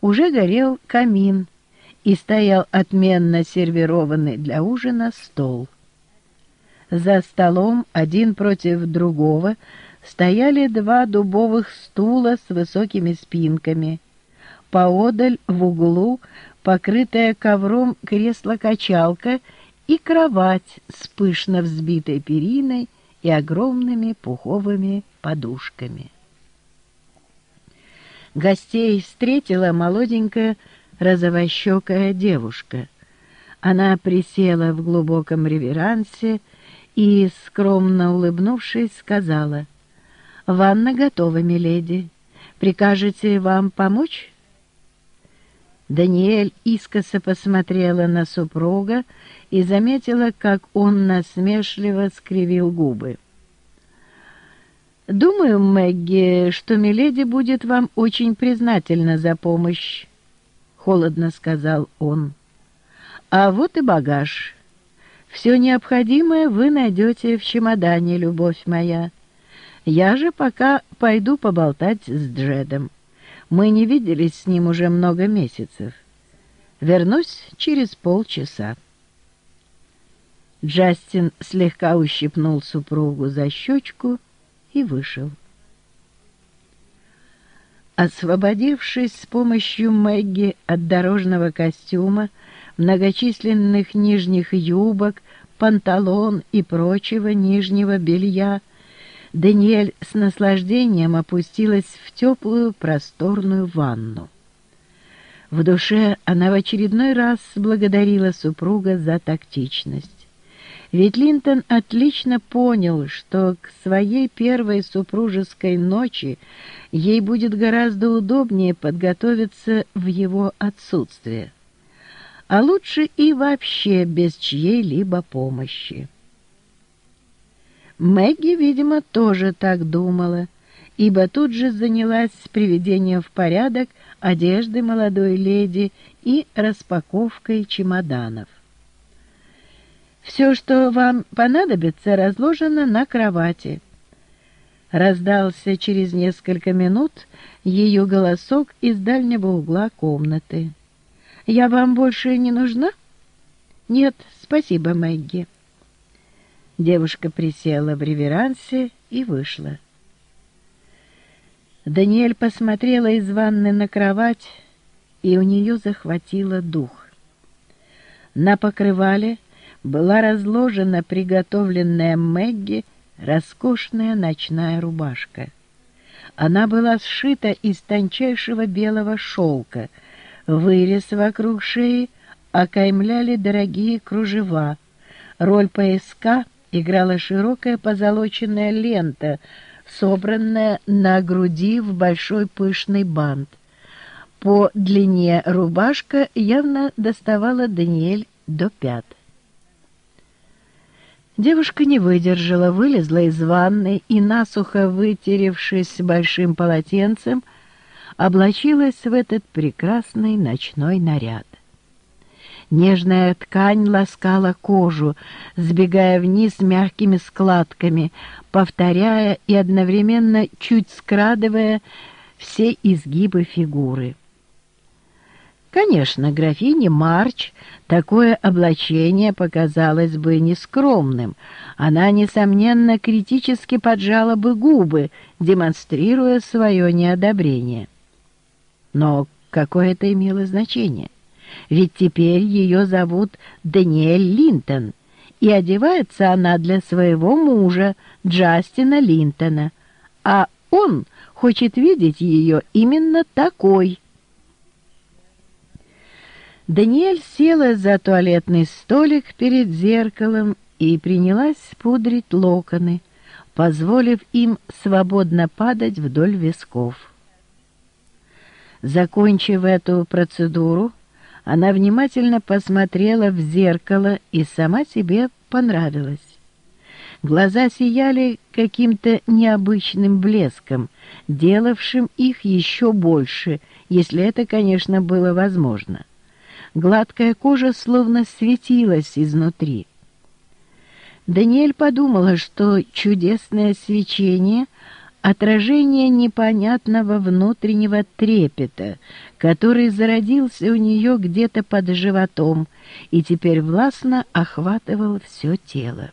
уже горел камин и стоял отменно сервированный для ужина стол. За столом один против другого стояли два дубовых стула с высокими спинками. Поодаль в углу покрытая ковром кресло-качалка и кровать с пышно взбитой периной и огромными пуховыми подушками. Гостей встретила молоденькая розовощекая девушка. Она присела в глубоком реверансе и, скромно улыбнувшись, сказала, «Ванна готова, миледи. Прикажете вам помочь?» Даниэль искоса посмотрела на супруга и заметила, как он насмешливо скривил губы. «Думаю, Мэгги, что Миледи будет вам очень признательна за помощь», — холодно сказал он. «А вот и багаж. Все необходимое вы найдете в чемодане, любовь моя. Я же пока пойду поболтать с Джедом. Мы не виделись с ним уже много месяцев. Вернусь через полчаса». Джастин слегка ущипнул супругу за щечку и вышел. Освободившись с помощью Мэгги от дорожного костюма, многочисленных нижних юбок, панталон и прочего нижнего белья, Даниэль с наслаждением опустилась в теплую просторную ванну. В душе она в очередной раз благодарила супруга за тактичность. Ведь Линтон отлично понял, что к своей первой супружеской ночи ей будет гораздо удобнее подготовиться в его отсутствие. А лучше и вообще без чьей-либо помощи. Мэгги, видимо, тоже так думала, ибо тут же занялась приведением в порядок одежды молодой леди и распаковкой чемоданов. Все, что вам понадобится, разложено на кровати. Раздался через несколько минут ее голосок из дальнего угла комнаты. «Я вам больше не нужна?» «Нет, спасибо, Мэгги». Девушка присела в реверансе и вышла. Даниэль посмотрела из ванны на кровать, и у нее захватило дух. На покрывале была разложена приготовленная Мэгги роскошная ночная рубашка. Она была сшита из тончайшего белого шелка, вырез вокруг шеи окаймляли дорогие кружева, роль пояска играла широкая позолоченная лента, собранная на груди в большой пышный бант. По длине рубашка явно доставала Даниэль до пят. Девушка не выдержала, вылезла из ванны и, насухо вытеревшись большим полотенцем, облачилась в этот прекрасный ночной наряд. Нежная ткань ласкала кожу, сбегая вниз мягкими складками, повторяя и одновременно чуть скрадывая все изгибы фигуры. Конечно, графине Марч такое облачение показалось бы нескромным. Она, несомненно, критически поджала бы губы, демонстрируя свое неодобрение. Но какое это имело значение? Ведь теперь ее зовут Даниэль Линтон, и одевается она для своего мужа, Джастина Линтона, а он хочет видеть ее именно такой – Даниэль села за туалетный столик перед зеркалом и принялась пудрить локоны, позволив им свободно падать вдоль висков. Закончив эту процедуру, она внимательно посмотрела в зеркало и сама себе понравилась. Глаза сияли каким-то необычным блеском, делавшим их еще больше, если это, конечно, было возможно гладкая кожа словно светилась изнутри. Даниэль подумала, что чудесное свечение отражение непонятного внутреннего трепета, который зародился у нее где-то под животом и теперь властно охватывал все тело.